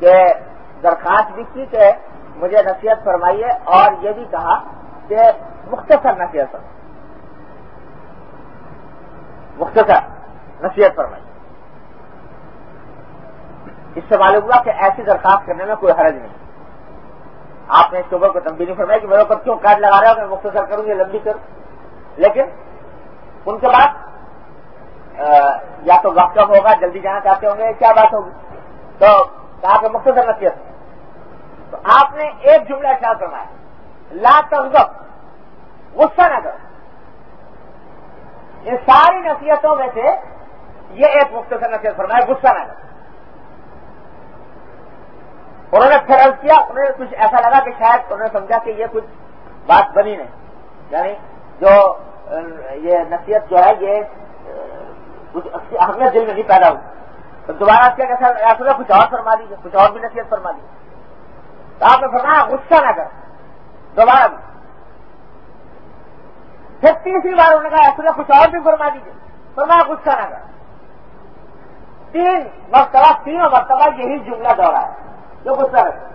کہ درخواست بھی کی کہ مجھے نصیحت فرمائیے اور یہ بھی کہا کہ مختصر نصیحت مختصر نصیحت فرمائیے۔ اس سے معلوم ہوا کہ ایسی درخواست کرنے میں کوئی حرج نہیں۔ آپ نے اس کے کو تنبیہ نہیں فرمایا کہ میرے اوپر کیوں قید لگا رہے ہو میں مختصر کروں گی لمبی کروں۔ لیکن ان کے بعد یا تو وقت کم ہوگا، جلدی جانا چاہتے ہوں گے، کیا بات ہوگی؟ تو کہا کہ مختصر نصیحت تو آپ نے ایک جملہ خیال فرمایا۔ لا تغضب، غصہ نہ کرو۔ ان ساری نصیحتوں میں سے یہ ایک مختصر نصیحت فرمایا، غصہ نہ کرو۔ انہوں نے پھر عرض کیا، انہوں نے کچھ ایسا لگا کہ شاید انہوں نے سمجھا کہ یہ کچھ بات بنی نہیں۔ یعنی جو یہ نصیحت جو ہے، یہ کچھ اہمیت دل میں نہیں پیدا ہوئی تو دوبارہ کیا کہ ایسا کچھ اور فرما دیجیے کچھ اور بھی نصیحت فرما دیجیے تو آپ نے فرمایا، غصہ نہ کر دوبارہ بھی۔ پھر تیسری بار انہوں نے کہا ایسا کچھ اور بھی فرما دیجیے فرمایا، غصہ نہ کر تین مرتبہ، تینوں مرتبہ یہی جملہ دوڑا ہے جو غصہ رکھے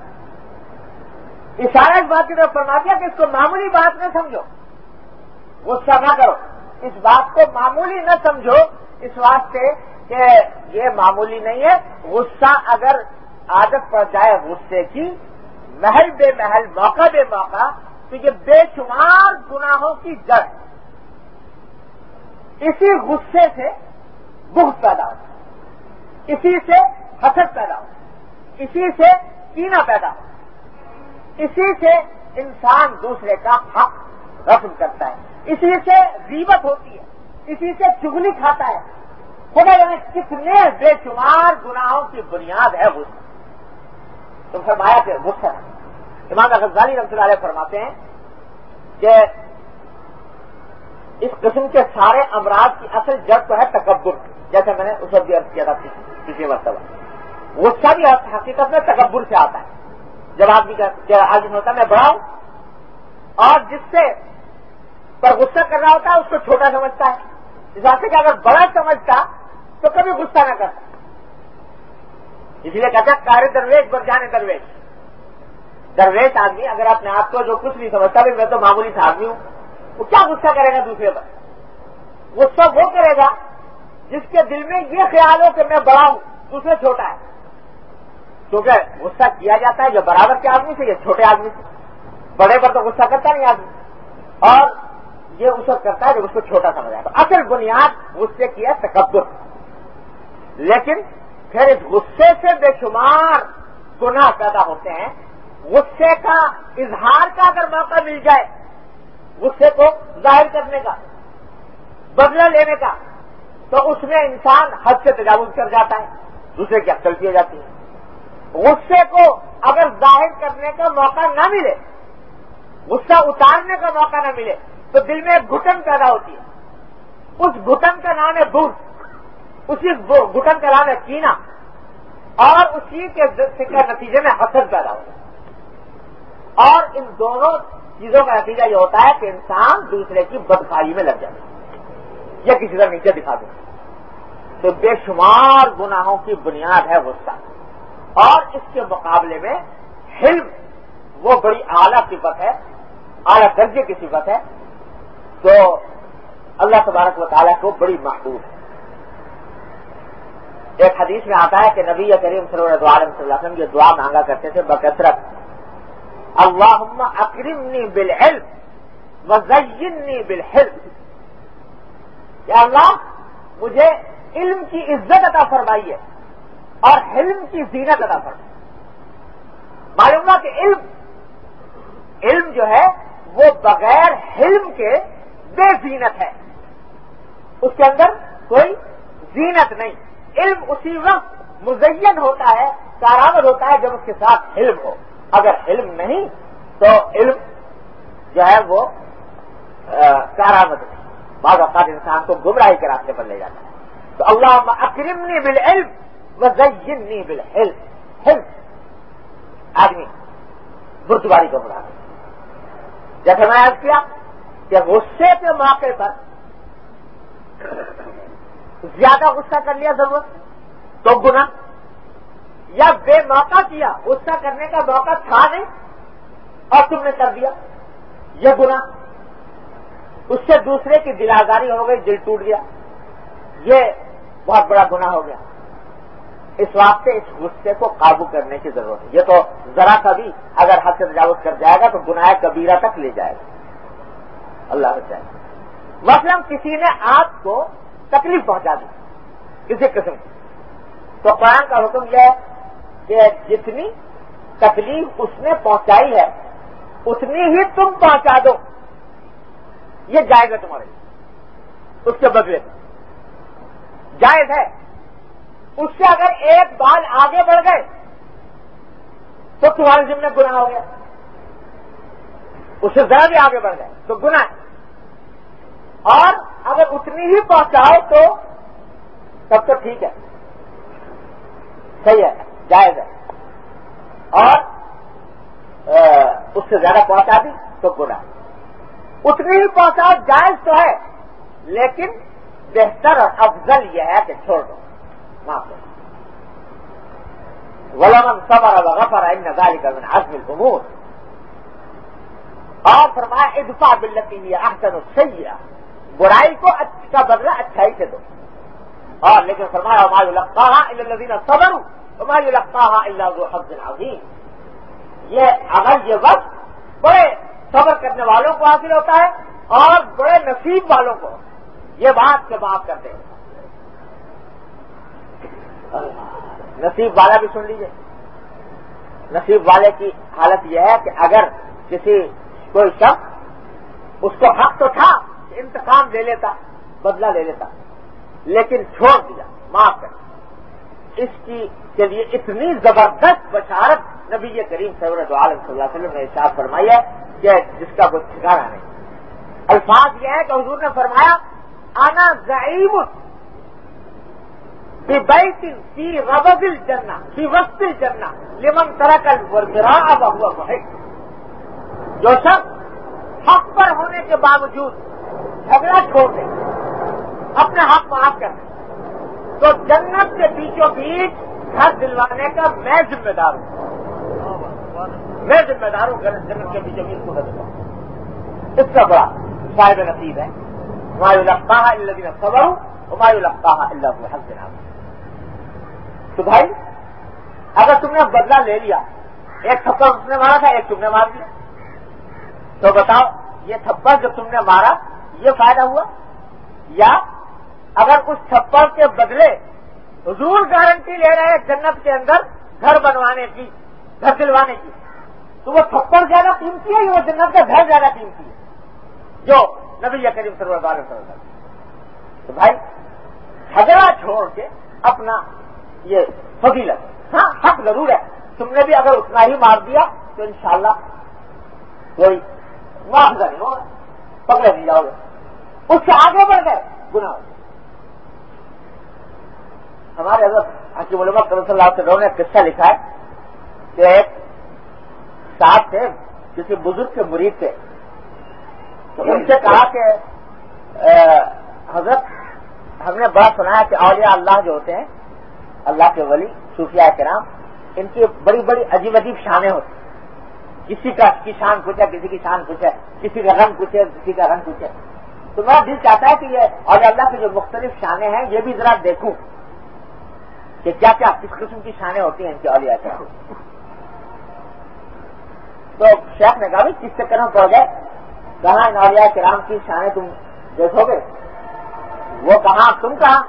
اشارہ اس بات کی طرف فرما دیا کہ اس کو معمولی بات نہ سمجھو۔ غصہ نہ کرو۔ اس بات کو معمولی نہ سمجھو۔ اس واسطے کہ یہ معمولی نہیں ہے۔ غصہ اگر عادت پڑ جائے غصے کی، محل بے محل، موقع بے موقع، تو یہ بے شمار گناہوں کی جڑ۔ اسی غصے سے بہت پیدا ہو۔ اسی سے حسد پیدا ہو۔ اسی سے کینا پیدا ہو۔ اسی سے انسان دوسرے کا حق رسم کرتا ہے۔ اسی سے ریبت ہوتی ہے۔ اسی سے چگلی کھاتا ہے۔ خدا یعنی کتنے بے شمار گناہوں کی بنیاد ہے غصہ تو فرمایا کہ غصہ امام غزالی رحمۃ اللہ علیہ فرماتے ہیں کہ اس قسم کے سارے امراض کی اصل جڑ تو ہے تکبر، جیسے میں نے اس وقت بھی عرض کیا تھا کسی مرتبہ۔ غصہ بھی حقیقت میں تکبر سے آتا ہے۔ جب آدمی آدمی ہوتا ہے میں بڑا ہوں، اور جس سے پر غصہ کر رہا ہوتا ہے، اس کو چھوٹا سمجھتا ہے۔ اس واسطے کہ اگر بڑا سمجھتا تو کبھی غصہ نہ کرتا۔ اس لیے کہتا کارے درویش بر جانے درویش۔ درویش آدمی، اگر اپنے آپ کو جو کچھ نہیں سمجھتا بھی میں تو معمولی سا آدمی ہوں، وہ کیا غصہ کرے گا دوسرے پر؟ غصہ وہ کرے گا جس کے دل میں یہ خیال ہو کہ میں بڑا ہوں، دوسرے چھوٹا ہے۔ کیونکہ غصہ کیا جاتا ہے جو برابر کے آدمی سے، یہ چھوٹے آدمی سے۔ بڑے پر تو غصہ کرتا نہیں آدمی۔ اور یہ اس وقت کرتا ہے جب اس کو چھوٹا سمجھا تو اصل بنیاد غصے کی ہے، تکبر۔ لیکن پھر اس غصے سے بے شمار گناہ پیدا ہوتے ہیں۔ غصے کا اظہار کا اگر موقع مل جائے، غصے کو ظاہر کرنے کا، بدلہ لینے کا، تو اس میں انسان حد سے تجاوز کر جاتا ہے، دوسرے کی عقل ہو جاتی ہے۔ غصے کو اگر ظاہر کرنے کا موقع نہ ملے، غصہ اتارنے کا موقع نہ ملے تو دل میں ایک گھٹن پیدا ہوتی ہے۔ اس گھٹن کا نام ہے دور اسی گھٹن کا نام ہے کینا۔ اور اسی کے نتیجے میں حسد پیدا ہوتا ہے۔ اور ان دونوں چیزوں کا نتیجہ یہ ہوتا ہے کہ انسان دوسرے کی بدخائی میں لگ جائے یا کسی طرح نیچے دکھا دے تو بے شمار گناہوں کی بنیاد ہے غصہ۔ اور اس کے مقابلے میں حلم، وہ بڑی اعلیٰ صفت ہے، اعلیٰ درجے کی صفت ہے۔ تو اللہ تبارک و تعالیٰ کو بڑی محبوب ہے۔ ایک حدیث میں آتا ہے کہ نبی کریم صلی اللہ علیہ وسلم یہ دعا مانگا کرتے تھے، بکثرت اللہ اکرمنی بالعلم وزینی بالحلم۔ یا اللہ، مجھے علم کی عزت عطا فرمائیے اور حلم کی زینت ادا فرمائے معلوم ہوا کہ علم علم جو ہے، وہ بغیر حلم کے بے زینت ہے۔ اس کے اندر کوئی زینت نہیں۔ علم اسی وقت مزین ہوتا ہے، کارآمد ہوتا ہے جب اس کے ساتھ علم ہو۔ اگر علم نہیں، تو علم جو ہے وہ کارآمد نہیں۔ بعض اوقات انسان کو گمراہی کے راستے پر لے جاتا ہے۔ تو اللہ اکرمنی بالعلم وزینی بالحلم۔ حلم، آدمی بردواری کو بڑھا جیسے میں عرض کیا کہ غصے کے موقع پر زیادہ غصہ کر لیا ضرورت تو گنا یا بے موقع کیا، غصہ کرنے کا موقع تھا نہیں، اور تم نے کر دیا یہ گنا اس سے دوسرے کی دل آزاری ہو گئی، دل ٹوٹ گیا۔ یہ بہت بڑا گنا ہو گیا۔ اس واسطے، اس غصے کو قابو کرنے کی ضرورت ہے۔ یہ تو ذرا سا بھی اگر حد سے تجاوز کر جائے گا، تو گناہ کبیرہ تک لے جائے گا۔ اللہ بچائے مثلاً کسی نے آپ کو تکلیف پہنچا دی، کسی قسم کی۔ تو قرآن کا حکم یہ ہے کہ جتنی تکلیف اس نے پہنچائی ہے، اتنی ہی تم پہنچا دو۔ یہ جائز ہے تمہارے اس کے بدلے جائز ہے۔ اس سے اگر ایک بال آگے بڑھ گئے، تو تمہارے ذمہ گناہ ہو گیا۔ اس سے ذرا بھی آگے بڑھ گئے، تو گناہ ہے۔ اور اگر اتنی ہی پہنچاؤ تو تب تو ٹھیک ہے۔ صحیح ہے، جائز ہے۔ اور اس سے زیادہ پہنچا دی تو گنا اتنی ہی پہنچاؤ، جائز تو ہے، لیکن بہتر اور افضل یہ ہے کہ چھوڑ دو۔ معاف کرو۔ ولمن صبر وغفر ان نظاری کا میں عزم الامور اور فرمایا ادفا بلتی ہوئی احسن السیئہ برائی کو کا بدلہ اچھائی سے دو۔ اور لیکن فرمایا ہماری لگتا الدین صبر ہماری لگتا اللہ حفظ عظیم یہ اگر یہ وقت بڑے صبر کرنے والوں کو حاصل ہوتا ہے اور بڑے نصیب والوں کو۔ یہ بات سے معاف کرتے ہیں نصیب والا بھی سن لیجیے نصیب والے کی حالت یہ ہے کہ اگر کسی کوئی شخص اس کو حق تو تھا انتقام لے لیتا، بدلہ لے لیتا، لیکن چھوڑ دیا، معاف کر اس کی کے لیے اتنی زبردست بشارت نبی کریم سورت عالم صلی اللہ علیہ وسلم نے احساس فرمائی ہے کہ جس کا کوئی ٹھکانا نہیں۔ الفاظ یہ ہے کہ حضور نے فرمایا آنا ضعیم بیت فی ربض الجنہ، فی وسط الجنہ، لمن ترک الورمرا اب ہوا جو شخص حق پر ہونے کے باوجود جھگڑا چھوڑ دیں۔ اپنے حق معاف کر دیں۔ تو جنت کے بیچوں بیچ گھر دلوانے کا میں ذمہ دار ہوں۔ میں ذمہ دار ہوں جنت کے بیچوں بیچ کو بدلوا اس کا بڑا صاحب نصیب ہے۔ ہمایو لگتا ہے اللہ دن خبر ہوں ہمایو لگتا ہے اللہ کو حق دینا تو بھائی، اگر تم نے بدلہ لے لیا، ایک تھپڑ اس نے مارا تھا، ایک تم نے مار دیا۔ تو بتاؤ، یہ تھپڑ جو تم نے مارا یہ فائدہ ہوا؟ یا اگر اس تھپڑ کے بدلے حضور گارنٹی لے رہے ہیں جنت کے اندر گھر بنوانے کی، گھر دلوانے کی، تو وہ تھپڑ زیادہ قیمتی ہے یا وہ جنت کا گھر زیادہ قیمتی ہے؟ جو نبی کریم صلی اللہ علیہ وسلم تو بھائی جھگڑا چھوڑ کے اپنا یہ فضیلت ہاں حق ضرور ہے۔ تم نے بھی اگر اتنا ہی مار دیا تو انشاءاللہ کوئی معاوضہ نہیں ہوگا۔ پکڑے نہیں جاؤ گے۔ اس سے آگے بڑھ گئے گنا ہمارے حضرت حکیم علماء صلی اللہ علیہ وسلم نے قصہ لکھا ہے کہ ایک ساتھ تھے، کسی بزرگ کے مرید تھے۔ تو ان سے کہا کہ حضرت، ہم نے بڑا سنا ہے کہ اولیاء اللہ جو ہوتے ہیں، اللہ کے ولی، صوفیاء کرام، ان کی بڑی بڑی عجیب عجیب شانیں ہوتی ہیں۔ کسی کا کی شان کچھ ہے کسی کی شان کچھ ہے کسی کا رنگ کچھ ہے کسی کا رنگ کچھ ہے تو میرا دل چاہتا ہے کہ یہ اور اللہ کی جو مختلف شانیں ہیں، یہ بھی ذرا دیکھوں کہ کیا کیا کس قسم کی شانیں ہوتی ہیں ان کے اولیاء کیا تو شیخ نے کہا بھی کس سے کرم پڑ گئے؟ کہاں ان اولیاء کرام کی شانیں تم دیکھو گے؟ وہ کہاں، تم کہاں؟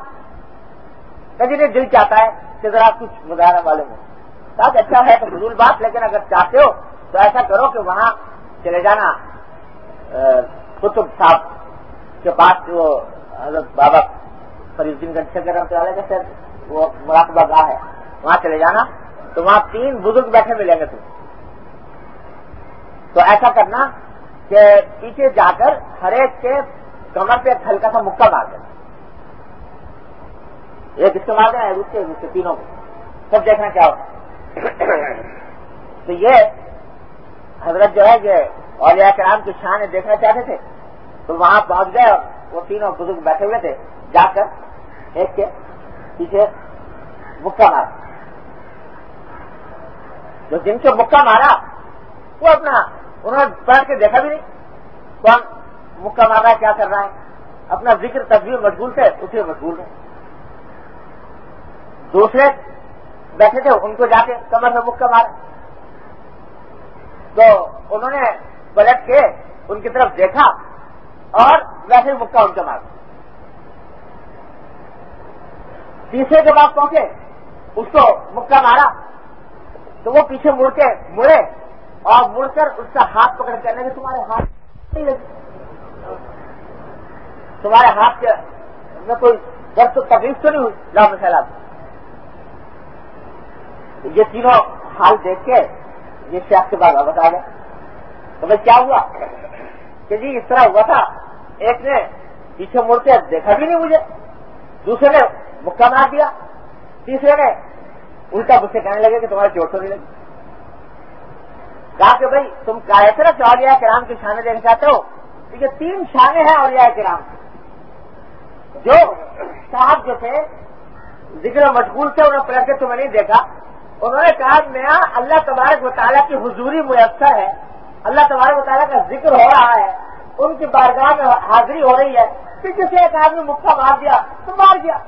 کہ دل چاہتا ہے کہ ذرا کچھ مظاہرہ والے میں کہ اچھا ہے تو فضول بات، لیکن اگر چاہتے ہو تو ایسا کرو کہ وہاں چلے جانا قطب صاحب کے پاس جو حضرت بابا فرید الدین گنج سے رحمت والے کا سر وہ مراقبہ گاہ ہے، وہاں چلے جانا تو وہاں تین بزرگ بیٹھے ملیں گے تم۔ تو ایسا کرنا کہ پیچھے جا کر ہر ایک کے کمر پہ ایک ہلکا سا مکہ مار دینا ایک اس کے مار دینا اس کے اس کے تینوں کو سب دیکھنا کیا ہوتا تو یہ حضرت جو ہے کہ اولیاء کرام کی شان دیکھنا چاہتے تھے، تو وہاں پہنچ گئے وہ تینوں بزرگ بیٹھے ہوئے تھے۔ جا کر ایک کے پیچھے مکہ مار جو جن سے مکہ مارا، وہ اپنا، انہوں نے پڑھ کے دیکھا بھی نہیں۔ کون؟ مکہ مارا، کیا کر رہا ہے؟ اپنا ذکر تصویر مشغول تھے اسی میں مشغول ہے دوسرے بیٹھے تھے، ان کو جا کے کمر میں مکہ مارا۔ تو انہوں نے پلٹ کے ان کی طرف دیکھا اور ویسے مکہ ان کا مارا تیسرے کے بعد پہنچے، اس کو مکہ مارا، تو وہ پیچھے مڑ کے مڑے اور مڑ کر اس کا ہاتھ پکڑ کرنے میں تمہارے ہاتھ نہیں لگے تمہارے ہاتھ کے میں کوئی درد تو تکلیف تو نہیں ہوئی؟ رام سیلاب یہ تینوں حال دیکھ کے یہ شیخ کے بعد بتا گیا تو میں کیا ہوا؟ کہ جی اس طرح ہوا تھا، ایک نے پیچھے مڑ کے دیکھا بھی نہیں مجھے، دوسرے نے مکہ مار دیا، تیسرے نے الٹا مجھ سے کہنے لگے کہ تمہاری چوٹ تو نہیں لگی۔ کہا کہ بھائی تم کہے تھے نا کہ اولیاء کرام کی شانے دیکھنا چاہتے ہو یہ تین شانے ہیں اولیاء کرام۔ جو صاحب جو تھے، ذکر مشغول تھے انہیں پلٹ کے تمہیں نہیں دیکھا۔ انہوں نے کہا میاں اللہ تبارک و تعالیٰ کی حضوری میسر ہے۔ اللہ تبارک و تعالیٰ کا ذکر ہو رہا ہے۔ ان کی بارگاہ میں حاضری ہو رہی ہے۔ پیچھے سے ایک آدمی مکہ مار دیا، تو مار گیا۔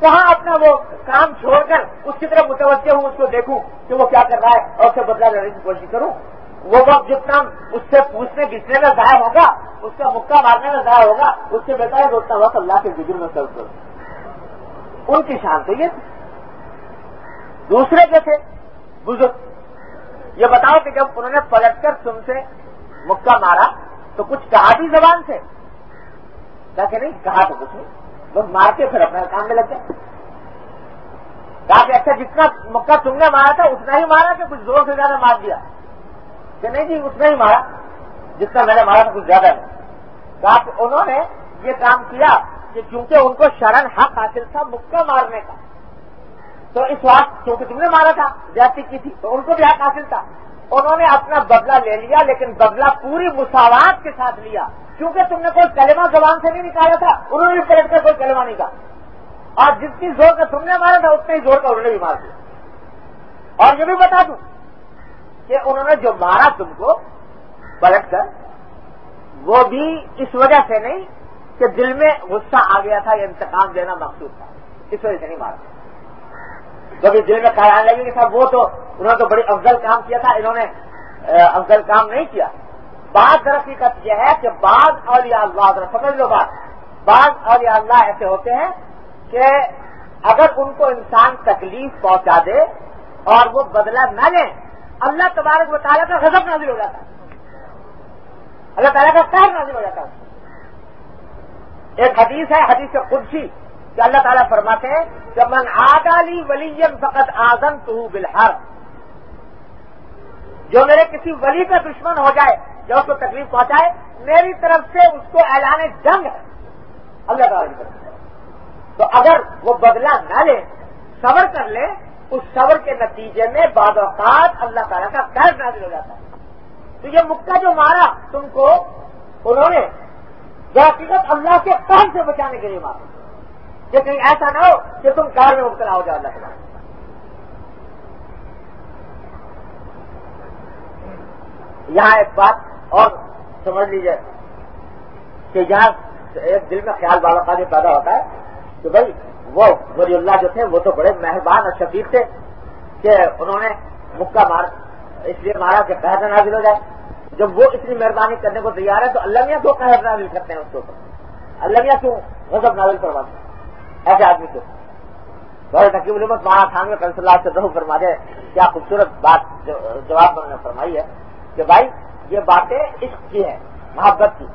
کہاں اپنا وہ کام چھوڑ کر اس کی طرف متوجہ ہوں، اس کو دیکھوں کہ وہ کیا کر رہا ہے اور اسے بدلا لینے کی کوشش کروں۔ وہ وقت جتنا اس سے پوچھنے گھسنے میں ضائع ہوگا، اس کا مکہ مارنے میں ضائع ہوگا، اس سے بہتر ہے اتنا وقت اللہ کے ذکر میں سرف کروں۔ ان کی شان تو یہ دوسرے کے تھے بزرگ۔ یہ بتاؤ کہ جب انہوں نے پلٹ کر تم سے مکہ مارا تو کچھ کہا بھی زبان سے؟ کہ نہیں، کہا تو کچھ نہیں۔ بس مار کے پھر اپنے کام میں لگ گئے۔ کہا کہ اچھا جتنا مکہ تم نے مارا تھا، اتنا ہی مارا کہ کچھ زور سے زیادہ مار دیا؟ کہ نہیں جی اتنا ہی مارا۔ جتنا میں نے مارا تھا، کچھ زیادہ نہیں۔ کہا کہ انہوں نے یہ کام کیا کہ چونکہ ان کو شرن حق حاصل تھا مکہ مارنے کا۔ تو اس وقت کیونکہ تم نے مارا تھا، زیادتی کی تھی، تو ان کو بھی حق حاصل تھا۔ انہوں نے اپنا بدلہ لے لیا، لیکن بدلہ پوری مساوات کے ساتھ لیا۔ کیونکہ تم نے کوئی کلمہ زبان سے نہیں نکالا تھا، انہوں نے بھی پلٹ کر کوئی کلمہ نہیں کہا۔ اور جتنی زور کا تم نے مارا تھا، اتنے ہی زور کا انہوں نے بھی مار دیا۔ اور یہ بھی بتا دوں کہ انہوں نے جو مارا تم کو پلٹ کر، وہ بھی اس وجہ سے نہیں کہ دل میں غصہ آ گیا تھا یا انتقام دینا مقصود تھا۔ اس وجہ سے نہیں مارا۔ کبھی دل میں خیال لگے کہ صاحب وہ تو انہوں نے تو بڑی افضل کام کیا تھا، انہوں نے افضل کام نہیں کیا۔ بعض حقیقت یہ ہے کہ بعض اور یا اللہ سمجھ لو بات۔ بعض اور یا اللہ ایسے ہوتے ہیں کہ اگر ان کو انسان تکلیف پہنچا دے اور وہ بدلہ نہ لیں، اللہ تبارک و تعالیٰ کا غضب نازل ہو جاتا ہے۔ اللہ تعالیٰ کا قہر نازل ہو جاتا ہے۔ ایک حدیث ہے، حدیث قدسی۔ کہ اللہ تعالیٰ فرماتے ہیں کہ من آدالی ولیم فقط آزم تو بلحر جو میرے کسی ولی کا دشمن ہو جائے جو اس کو تکلیف پہنچائے، میری طرف سے اس کو اعلان جنگ ہے۔ اللہ تعالیٰ کی طرف تو اگر وہ بدلہ نہ لے، صبر کر لے، اس صبر کے نتیجے میں بعض اوقات اللہ تعالیٰ کا قید نازل ہو جاتا ہے۔ تو یہ مکہ جو مارا تم کو، انہوں نے حقیقت اللہ کے قید سے بچانے کے لیے مارا۔ کہ کہیں ایسا نہ ہو کہ تم کار میں مبتلا ہو جاؤ اللہ تعالیٰ یہاں ایک بات اور سمجھ لیجیے کہ یہاں ایک دل میں خیال والا کا پیدا ہوتا ہے کہ بھائی، وہ ولی اللہ جو تھے، وہ تو بڑے مہربان اور شفیق تھے کہ انہوں نے مکہ مار، اس لیے مارا کہ قہر نازل ہو جائے۔ جب وہ اتنی مہربانی کرنے کو تیار ہے تو اللہ میاں کیوں قہر نازل کرتے ہیں اس کے اوپر۔ اللہ میاں کیوں غضب نازل کرواتے ہیں؟ ایسے آدمی کو۔ بہت نقیب الحمد مہا خان میں کنس اللہ سے دہو فرما دے، کیا خوبصورت بات جواب انہوں نے فرمائی ہے کہ بھائی، یہ باتیں عشق کی ہیں، محبت کی۔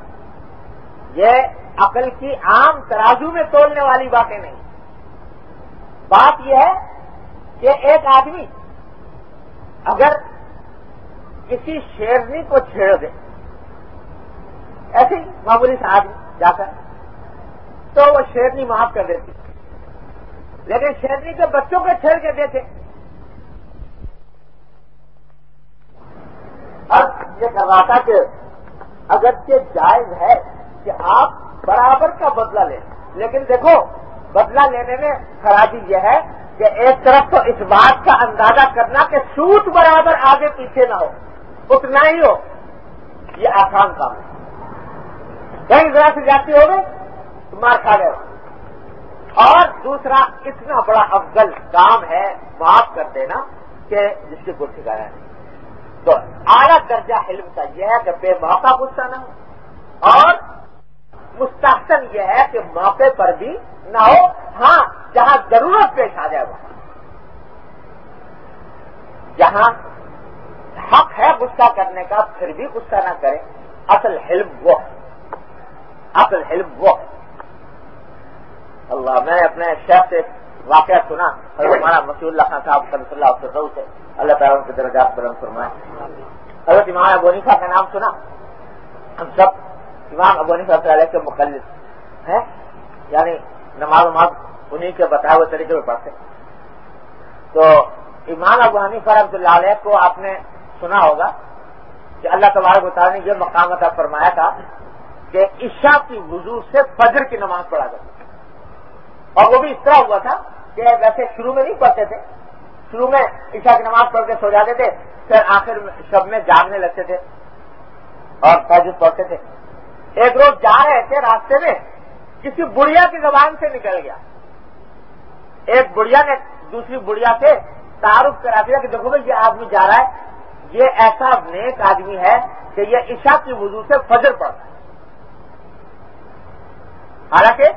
یہ عقل کی عام ترازو میں تولنے والی باتیں نہیں۔ بات یہ ہے کہ ایک آدمی اگر کسی شیرنی کو چھیڑ دے، ایسے معمولی سے آدمی جا کر تو وہ شیرنی معاف کر دیتی۔ لیکن شیرنی کے بچوں کو چھیڑ کے دیتے۔ اب یہ کر رہا کہ اگرچہ جائز ہے کہ آپ برابر کا بدلہ لیں، لیکن دیکھو، بدلہ لینے میں خرابی یہ ہے کہ ایک طرف تو اس بات کا اندازہ کرنا کہ سوٹ برابر آگے پیچھے نہ ہو، اتنا ہی ہو، یہ آسان کام ہے۔ کہیں ذرا سے جاتی ہو گئے مار کھا گئے اور دوسرا، اتنا بڑا افضل کام ہے، معاف کر دینا کہ جس کے کچھ سکھایا نہیں تو اعلیٰ درجہ علم کا یہ ہے کہ بے موقع غصہ نہ ہو۔ اور مستحسن یہ ہے کہ موقع پر بھی نہ ہو۔ ہاں جہاں ضرورت پیش آ جائے، وہاں۔ جہاں حق ہے غصہ کرنے کا، پھر بھی غصہ نہ کرے اصل علم وہ اصل علم وہ اللہ، میں اپنے شہر سے واقعہ سنا ہمارا مسیح اللہ خان صاحب صلی اللہ علیہ سے، اللہ تعالیٰ کے درجات بلند فرمائے۔ حضرت امام ابو کا نام سنا۔ ہم سب امام ابو حنیفہ علیہ کے مقلد ہیں یعنی نماز وماز انہیں کے بتائے ہوئے طریقے میں پڑھتے تو امام ابو حنیفہ رحمۃ اللہ علیہ کو آپ نے سنا ہوگا کہ اللہ تبارک بتا نے یہ مقام عطا فرمایا تھا کہ عشاء کی وضو سے فجر کی نماز پڑھا کرتی اور وہ بھی اس طرح ہوا تھا کہ ویسے شروع میں نہیں پڑھتے تھے، شروع میں عشاء کی نماز پڑھ کے سو جاتے تھے، پھر آخر شب میں جاگنے لگتے تھے اور فیض پڑھتے تھے۔ ایک روز جا رہے تھے راستے میں، کسی بڑھیا کی زبان سے نکل گیا۔ ایک بڑھیا نے دوسری بڑھیا سے تعارف کرا دیا کہ دیکھو بھائی، یہ آدمی جا رہا ہے، یہ ایسا نیک آدمی ہے کہ یہ عشاء کی وضو سے فجر پڑتا ہے۔ حالانکہ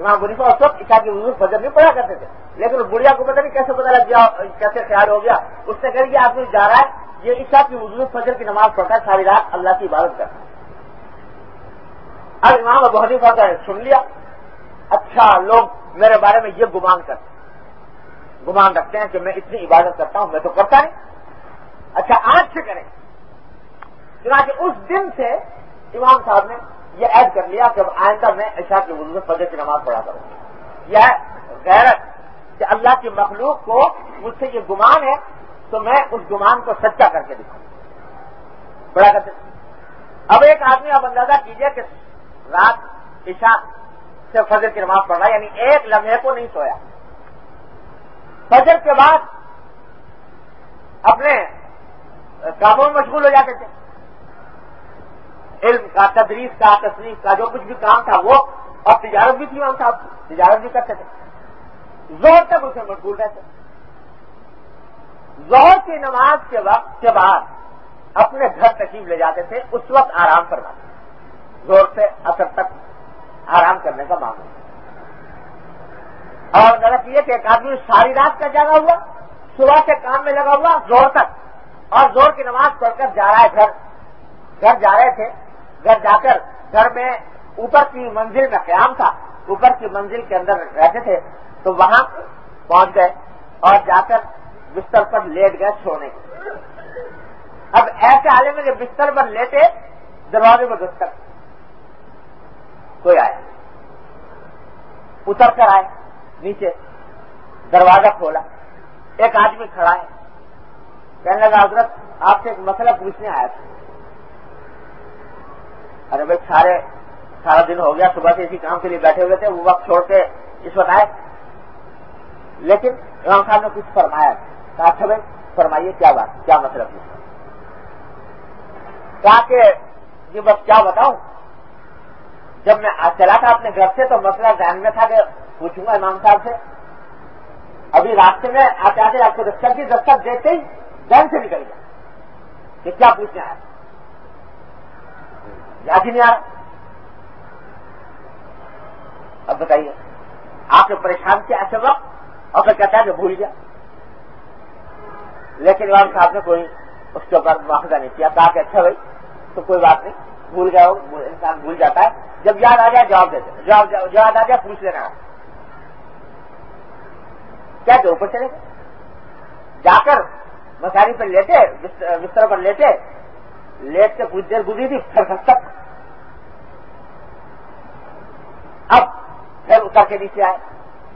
امام بنی کو اس وقت عشاء کی وضو فجر نہیں پڑا کرتے تھے۔ لیکن بڑھیا کو پتہ نہیں کیسے پتا لگ گیا، کیسے خیال ہو گیا۔ اس نے کہا کہ آدمی جا رہا ہے، یہ عشاء کی وضو، فجر کی نماز پڑھتا ہے، ساری رات اللہ کی عبادت کرتا ہے۔ اب امام ابو حنیفہ کا سن لیا۔ اچھا لوگ میرے بارے میں یہ گمان کرتے گمان رکھتے ہیں کہ میں اتنی عبادت کرتا ہوں، میں تو کرتا نہیں۔ اچھا آج سے کریں۔ چنانچہ اس دن سے امام صاحب نے یہ ایڈ کر لیا کہ آئندہ میں عشاء کے وضو فجر کی نماز پڑھا کروں یہ غیرت کہ اللہ کی مخلوق کو مجھ سے یہ گمان ہے تو میں اس گمان کو سچا کر کے دکھاؤں۔ بڑا کرتے اب ایک آدمی آپ اندازہ کیجیے کہ رات عشاء سے فجر کی نماز پڑھ رہا یعنی ایک لمحے کو نہیں سویا۔ فجر کے بعد اپنے کاموں میں مشغول ہو جاتے تھے۔ علم کا، تدریس کا، تصنیف کا، جو کچھ بھی کام تھا وہ اور تجارت بھی تھی، ہم صاحب تجارت بھی کرتے تھے۔ زور تک اسے مشغول رہتے۔ زور کی نماز کے وقت کے بعد اپنے گھر تشریف لے جاتے تھے، اس وقت آرام کرواتے زور سے اثر تک آرام کرنے کا معاملہ۔ اور غلط یہ کہ ایک آدمی ساری رات کا جگہ ہوا، صبح کے کام میں لگا ہوا زور تک۔ اور زور کی نماز پڑھ کر جا رہا ہے گھر۔ گھر جا رہے تھے۔ گھر جا کر گھر میں اوپر کی منزل میں قیام تھا، اوپر کی منزل کے اندر رہتے تھے، تو وہاں پہنچ گئے اور جا کر بستر پر لیٹ گئے سونے۔ اب ایسے حالے میں جب بستر پر لیٹے، دروازے میں دستک کوئی آیا اتر کر آئے، نیچے دروازہ کھولا۔ ایک آدمی کھڑا ہے، کہنے لگا، حضرت، آپ سے ایک مسئلہ پوچھنے آیا تھا۔ ارے بھائی سارے سارا دن ہو گیا صبح سے اسی کام کے لیے بیٹھے ہوئے تھے، وہ وقت چھوڑ کے اس وقت آئے۔ لیکن امام صاحب نے کچھ فرمایا۔ کہا اچھا بھائی، فرمائیے کیا بات، کیا مسئلہ پوچھا؟ کہا کہ یہ بس کیا بتاؤں؟ جب میں چلا تھا اپنے گھر سے تو مسئلہ ذہن میں تھا کہ پوچھوں گا امام صاحب سے۔ ابھی راستے میں آتے آتے آپ کو دستک کی دستک دیتے ہی ذہن سے نکل گیا کہ کیا پوچھنا ہے یاد ہی نہیں آ رہا اب بتائیے، آپ نے پریشان کیا ایسے وقت؟ اور پھر کہتا ہے کہ بھول گیا۔ لیکن امام صاحب نے کوئی اس کے اوپر مواخذہ نہیں کیا، کہا کہ اچھا بھائی، تو کوئی بات نہیں، بھول گیا ہو انسان بھول جاتا ہے۔ جب یاد آ جائے، جواب دے دیں جواب یاد آ جائے، پوچھ لینا۔ کیا کہ اوپر چلے گئے؟ جا کر مساری پر لیٹے، بستر پر لیٹے لیٹ کے کچھ دیر گزری تھی، پھر تک اب پھر اتر کے نیچے آئے۔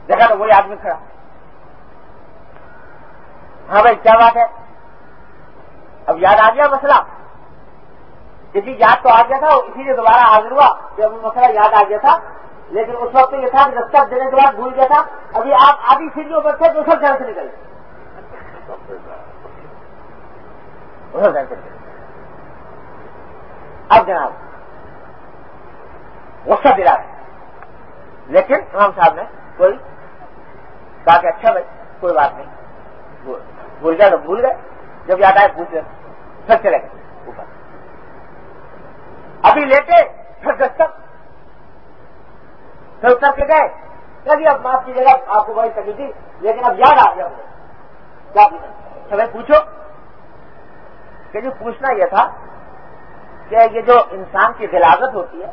دیکھا تو وہی آدمی کھڑا۔ ہاں بھائی، کیا بات ہے؟ اب یاد آ گیا مسئلہ؟ کسی یاد تو آ گیا تھا اسی لیے دوبارہ حاضر ہوا جب وہ مسئلہ یاد آ گیا تھا۔ لیکن اس وقت یہ تھا کہ دستک دینے کے بعد بھول گیا تھا۔ ابھی آپ آدھی سیڑھیوں پر تھے تو سب جان سے نکل اب جناب، غصہ دلا ہے لیکن امام صاحب نے کوئی کہا کہ اچھا بھائی، کوئی بات نہیں۔ بھول گیا تو بھول گئے، جب یاد آئے پوچھ پھر چلے گئے اوپر۔ ابھی لیتے پھر دستک پھر اتر کے گئے۔ کبھی جی، اب معاف کیجیے گا، آپ کو بڑی تکلیف تھی، لیکن اب یاد آ گیا۔ مجھے کیا پوچھو؟ کہ جو پوچھنا یہ تھا کہ یہ جو انسان کی غلاظت ہوتی ہے،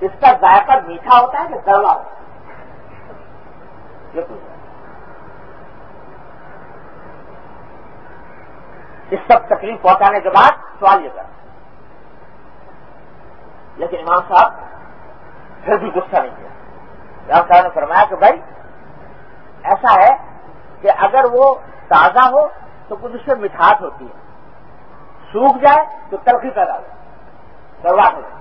اس کا ذائقہ میٹھا ہوتا ہے کہ دروا ہوتا ہے؟ اس سب تکلیف پہنچانے کے بعد سوال یہ کر لیکن امام صاحب پھر بھی غصہ نہیں کیا۔ امام صاحب نے فرمایا کہ بھائی، ایسا ہے کہ اگر وہ تازہ ہو تو کچھ اس میں مٹھاس ہوتی ہے۔ سوکھ جائے تو تلخی پیدا ہو شروعات ہو جائے۔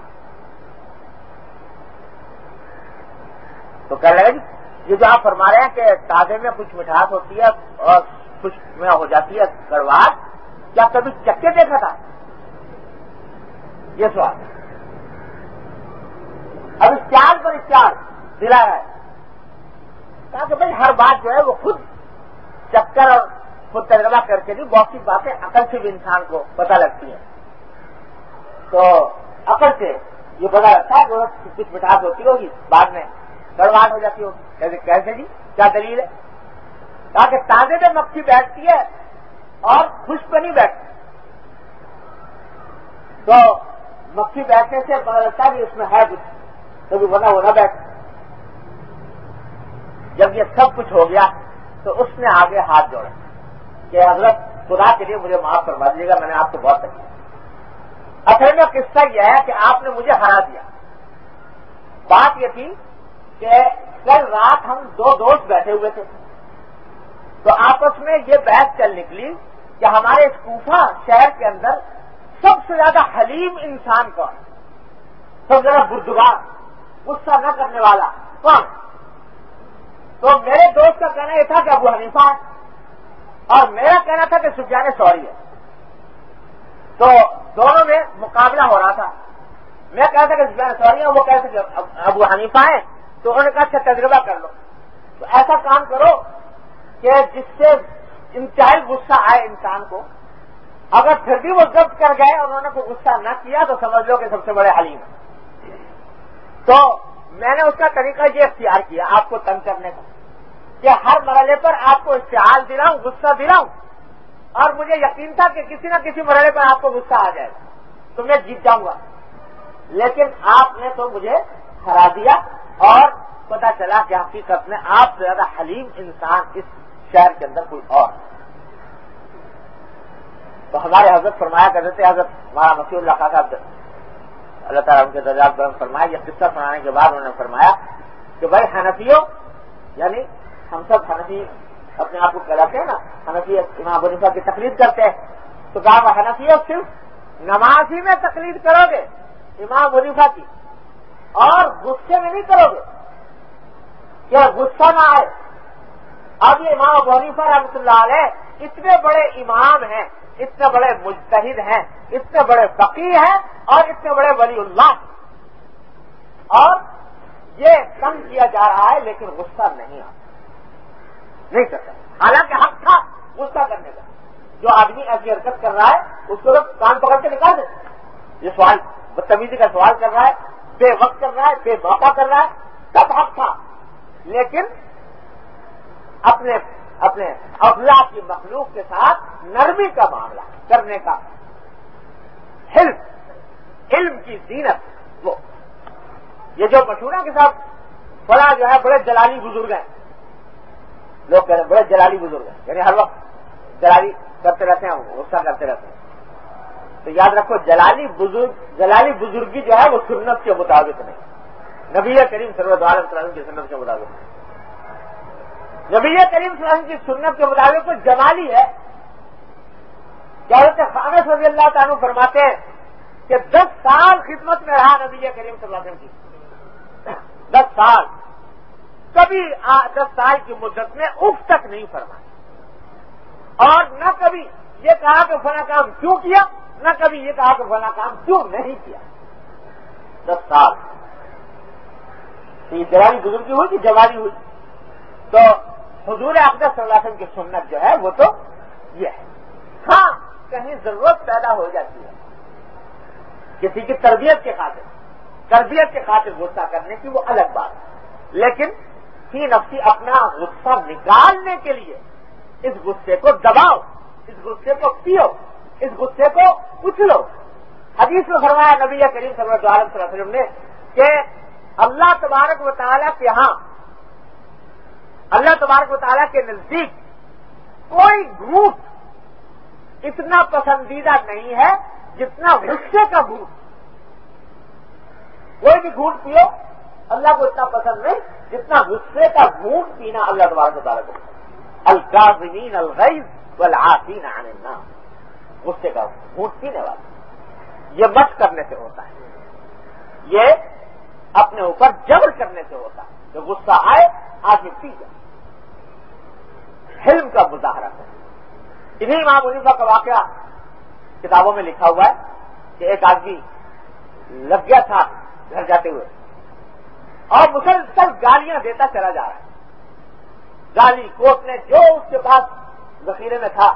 تو کہہ لگا جی یہ جو آپ فرما رہے ہیں کہ تازے میں کچھ مٹھاس ہوتی ہے اور کچھ میں ہو جاتی ہے کرواٹ کیا کبھی چکے دیکھا تھا؟ یہ سوال۔ اب اس چار پر چار دلا ہے۔ کہا کہ بھائی ہر بات جو ہے وہ خود چکر اور خود تجربہ کر کے بھی بہت سی باتیں عقل سے بھی انسان کو پتہ لگتی ہیں۔ تو عقل سے یہ پتا لگتا اچھا ہے کہ کچھ مٹھاس ہوتی ہوگی، بعد میں گڑباٹ ہو جاتی ہوگی۔ کیسے کیسے جی کیا دلیل ہے؟ تاکہ تازے میں مکھی بیٹھتی ہے اور خوش پہ نہیں بیٹھتی۔ تو مکھی بیٹھنے سے پتا لگتا ہے کہ اس میں ہے کچھ کبھی بنا وہ نہ بیٹھ جب یہ سب کچھ ہو گیا، تو اس نے آگے ہاتھ جوڑے کہ حضرت خدا کے لیے مجھے معاف کروا دیجیے گا، میں نے آپ کو بہت تکلیف اصل میں قصہ یہ ہے کہ آپ نے مجھے ہرا دیا۔ بات یہ تھی کہ کل رات ہم دو دوست بیٹھے ہوئے تھے۔ تو آپس میں یہ بحث چل نکلی کہ ہمارے کوفہ شہر کے اندر سب سے زیادہ حلیم انسان کون سب سے زیادہ بردگار، غصہ نہ کرنے والا، کون؟ تو میرے دوست کا کہنا یہ تھا کہ ابو حنیفہ ہے۔ اور میرا کہنا تھا کہ سفیان سوری ہے۔ تو دونوں میں مقابلہ ہو رہا تھا۔ میں کہا تھا کہ سفیان سوری ہے، وہ کہتے کہ ابو حنیفہ ہے تو انہوں نے کہا اچھا تجربہ کر لو۔ تو ایسا کام کرو کہ جس سے انتہائی غصہ آئے انسان کو۔ اگر پھر بھی وہ ضبط کر گئے اور انہوں نے کوئی غصہ نہ کیا، تو سمجھ لو کہ سب سے بڑے حلیم ہیں۔ تو میں نے اس کا طریقہ یہ اختیار کیا آپ کو تنگ کرنے کا۔ کہ ہر مرحلے پر آپ کو اشتہار دلاؤں، غصہ دلاؤں۔ اور مجھے یقین تھا کہ کسی نہ کسی مرحلے پر آپ کو غصہ آ جائے۔ گا تو میں جیت جاؤں گا۔ لیکن آپ نے تو مجھے ہرا دیا اور پتا چلا کہ حقیقت میں آپ سے زیادہ حلیم انسان اس شہر کے اندر کوئی اور۔ تو ہمارے حضرت فرمایا کرتے تھے، حضرت ہمارا مسیح اللہ کا اللہ تعالیٰ ان کے درجات پر فرمایا یہ قصہ سنانے کے بعد انہوں نے فرمایا کہ بھائی حنفیوں یعنی ہم سب حنفی اپنے آپ کو کہلاتے ہیں نا، حنفی امام بنیفا کی تقلید کرتے ہیں۔ تو کہا حنفی صرف نماز ہی میں تقلید کرو گے امام بنیفا کی۔ اور غصے میں نہیں کرو گے۔ کیا غصہ نہ آئے۔ اب یہ امام ابو حنیفہ رحمۃ اللہ علیہ اتنے بڑے امام ہیں، اتنے بڑے مجتہد ہیں، اتنے بڑے فقیر ہیں اور اتنے بڑے ولی اللہ اور یہ کم کیا جا رہا ہے لیکن غصہ نہیں آتا۔ نہیں کرتا۔ حالانکہ حق تھا، غصہ کرنے کا۔ جو آدمی ایسی حرکت کر رہا ہے، اس کو لوگ کان پکڑ کے نکال دیتے یہ سوال، بدتمیزی کا سوال کر رہا ہے، بے وقت کر رہا ہے، بے موقع کر رہا ہے سب حق تھا۔ لیکن اپنے اپنے افلا کی مخلوق کے ساتھ نرمی کا معاملہ کرنے کا۔ علم علم کی زینت، وہ۔ یہ جو مشہور کے ساتھ بڑا جو ہے، بڑے جلالی بزرگ ہیں۔ لوگ کہہ رہے ہیں، بڑے جلالی بزرگ ہیں۔ یعنی ہر وقت جلالی کرتے رہتے ہیں غصہ کرتے رہتے ہیں۔ تو یاد رکھو، جلالی بزرگ، جلالی بزرگی جو ہے، وہ سنت کے مطابق نہیں۔ نبی کریم سرود وسلم کی سنت کے مطابق۔ نبی کریم وسلم کی سنت کے مطابق تو جمالی ہے۔ کیا ہوتے خانس رضی اللہ تعالیٰ فرماتے ہیں کہ دس سال خدمت میں رہا نبی کریم صلی اللہ علیہ وسلم کی۔ دس سال۔ کبھی دس سال کی مدت میں اف تک نہیں فرمایا اور نہ کبھی یہ کہا کہ فلاں کام کیوں کیا، نہ کبھی یہ کہا کہ فلاں کام کیوں نہیں کیا۔ دس سال۔ یہ جوانی بزرگی ہوئی کہ جوانی ہوئی؟ تو حضور صلی اللہ علیہ وسلم کی سنت جو ہے، وہ تو یہ ہے۔ ہاں کہیں ضرورت پیدا ہو جاتی ہے۔ کسی کی تربیت کے خاطر، تربیت کے خاطر غصہ کرنے کی وہ الگ بات ہے۔ لیکن فی نفسی اپنا غصہ نکالنے کے لیے۔ اس غصے کو دباؤ، اس غصے کو پیو، اس غصے کو اچھلو۔ حدیث میں فرمایا نبی کریم صلی اللہ علیہ وسلم نے کہ اللہ تبارک و تعالیٰ کے ہاں اللہ تبارک و تعالیٰ کے نزدیک کوئی گھوٹ اتنا پسندیدہ نہیں ہے جتنا غصے کا گھوٹ کوئی بھی گھوٹ پیو اللہ کو اتنا پسند نہیں، جتنا غصے کا گھوٹ پینا اللہ تبارک و تعالیٰ کو۔ القاظمین الغیز والعافین عن الناس غصے کا گھوٹ پینے والا۔ یہ مت کرنے سے ہوتا ہے۔ یہ اپنے اوپر جبر کرنے سے ہوتا ہے۔ جو غصہ آئے، آدمی پی جائے۔ حلم کا مظاہرہ کرے۔ انہیں امام منیفا کا واقعہ کتابوں میں لکھا ہوا ہے کہ ایک آدمی لگ گیا تھا گھر جاتے ہوئے۔ اور مسلسل گالیاں دیتا چلا جا رہا ہے۔ گالی کوٹ نے جو اس کے پاس ذخیرے میں تھا،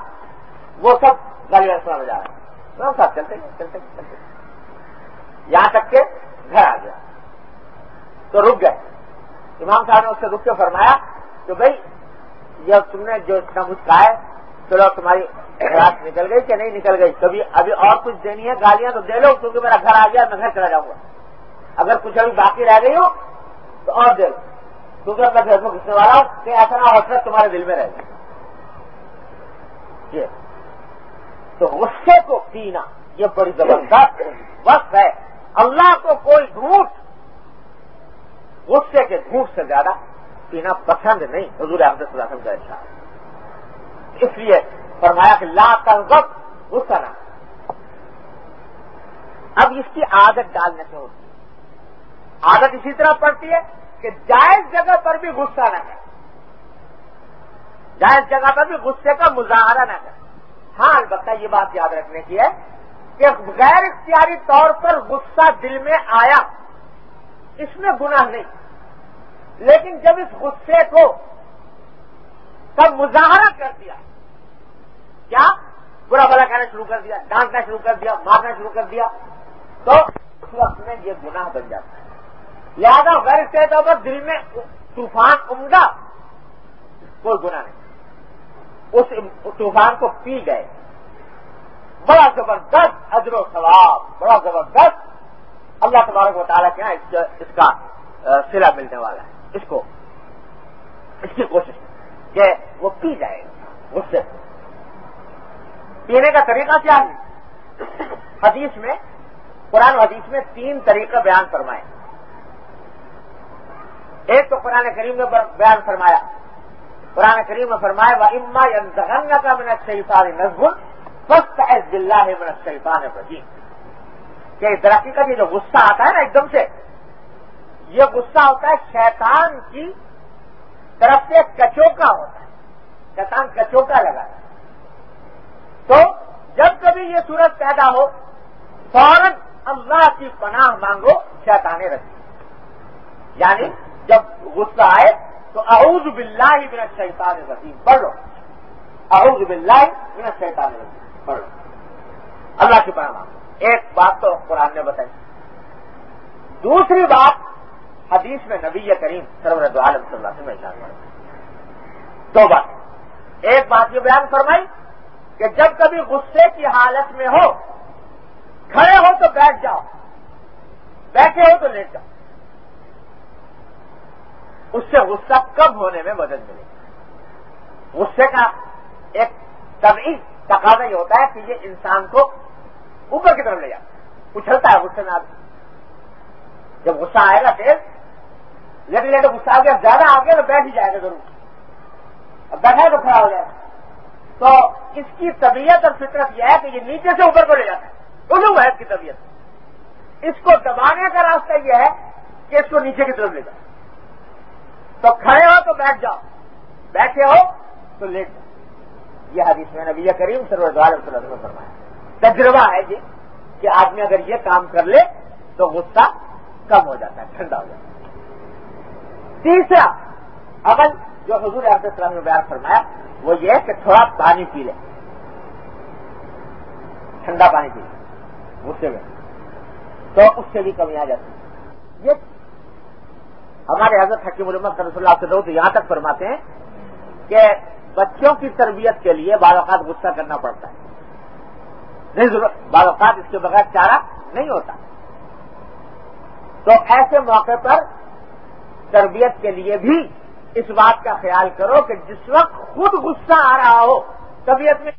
وہ سب گالیاں سنا جا رہا ہے۔ صاحب، چلتے چلتے چلتے یہاں تک کہ گھر آ گیا۔ تو رک گئے۔ امام صاحب نے اس سے رک کے فرمایا کہ بھائی جب تم نے جو اتنا مجھ کہا ہے، چلو تمہاری رات نکل گئی کہ نہیں نکل گئی؟ کبھی ابھی اور کچھ دینی ہے، گالیاں تو دے لو، کیونکہ میرا گھر آ گیا، میں گھر چلا جاؤں گا۔ اگر کچھ ابھی باقی رہ گئی ہو تو اور دے لو کیونکہ گھر میں گھسنے والا ہوں کہ ایسا نہ حسرت تمہارے دل میں رہے گی یہ۔ تو غصے کو پینا یہ بڑی زبردست وقت ہے۔ اللہ کو کوئی جھوٹ، غصے کے جھوٹ سے زیادہ پینا پسند نہیں۔ حضور احمد صلی اللہ علیہ وسلم کا ارشاد۔ اس لیے فرمایا کہ لا وقت غصہ نہ اب اس کی عادت ڈالنے سے ہوتی عادت اسی طرح پڑتی ہے کہ جائز جگہ پر بھی غصہ نہ ہے جائز جگہ پر بھی غصے کا مظاہرہ نہ کرے۔ ہاں البتہ یہ بات یاد رکھنے کی ہے کہ غیر اختیاری طور پر غصہ دل میں آیا، اس میں گناہ نہیں۔ لیکن جب اس غصے کو سب مظاہرہ کر دیا، کیا؟ برا بلا کہنا شروع کر دیا، ڈانٹنا شروع کر دیا، مارنا شروع کر دیا، تو اس وقت میں یہ گناہ بن جاتا ہے۔ لہذا غیر سے پر دل میں طوفان عمدہ کوئی گناہ نہیں۔ اس طوفان کو پی گئے۔ بڑا زبردست ادر و ثواب، بڑا زبردست۔ اللہ تبارک و تعالیٰ کے یہاں اس کا سلا ملنے والا ہے۔ اس کو اس کی کوشش کہ وہ پی جائے۔ اس سے پینے کا طریقہ کیا ہے؟ حدیث میں، قرآن حدیث میں تین طریقہ بیان فرمائے۔ ایک تو قرآن کریم نے بیان فرمایا۔ قرآن کریم میں فرمایا وہ اما یا کا من شیفان نظم فسٹ ایس بلّہ ہے من شیفان بجین کہ درختی کا جو غصہ آتا ہے نا ایک دم سے، یہ غصہ ہوتا ہے شیطان کی طرف سے کچوکا ہوتا ہے۔ شیطان کچوکا لگا ہے۔ تو جب کبھی یہ صورت پیدا ہو، فوراً اللہ کی پناہ مانگو، شیطانے رکھی یعنی جب غصہ آئے تو اعوذ باللہ من الشیطان الرجیم، پڑھ لو۔ اعوذ باللہ من الشیطان الرجیم، پڑھ لو۔ اللہ کی پناہ مانگو ایک بات تو قرآن نے بتائی۔ دوسری بات حدیث میں نبی کریم سرورت عالم صلی اللہ سے میں دو بات۔ ایک بات یہ بیان فرمائی کہ جب کبھی غصے کی حالت میں ہو، کھڑے ہو تو بیٹھ جاؤ۔ بیٹھے ہو تو لیٹ جاؤ۔ اس سے غصہ کم ہونے میں مدد ملے گی۔ غصے کا ایک طبعی تقاضا یہ ہوتا ہے کہ یہ انسان کو اوپر کی طرف لے جاتا ہے۔ اچھلتا ہے غصے میں آدمی۔ جب غصہ آئے گا تیز لیٹے لیٹے غصہ آ گیا، زیادہ آ گیا تو بیٹھ ہی جائے گا ضرور۔ اب بیٹھا تو کھڑا ہو جائے گا۔ تو اس کی طبیعت اور فطرت یہ ہے کہ یہ نیچے سے اوپر کو لے جاتا ہے۔ ہوا ہے اس کی طبیعت۔ اس کو دبانے کا راستہ یہ ہے کہ اس کو نیچے کی طرف لے جاؤ تو کھڑے ہو تو بیٹھ جاؤ۔ بیٹھے ہو تو لیٹ جاؤ۔ یہ حدیث میں نبی کریم سرور وسلم نے فرمایا۔ تجربہ ہے جی کہ آدمی اگر یہ کام کر لے تو غصہ کم ہو جاتا ہے، ٹھنڈا ہو جاتا ہے۔ تیسرا عمل جو حضور عبد السلام نے بیان فرمایا، وہ یہ کہ تھوڑا پانی پی لے۔ ٹھنڈا پانی پی لے، غصے میں۔ تو اس سے بھی کمی آ جاتی یہ ہمارے حضرت حکیم علمت صلی اللہ سے تو یہاں تک فرماتے ہیں کہ بچوں کی تربیت کے لیے بعض اوقات غصہ کرنا پڑتا ہے۔ نہیں بعض اوقات اس کے بغیر چارہ نہیں ہوتا۔ تو ایسے موقع پر تربیت کے لیے بھی اس بات کا خیال کرو کہ جس وقت خود غصہ آ رہا ہو، طبیعت میں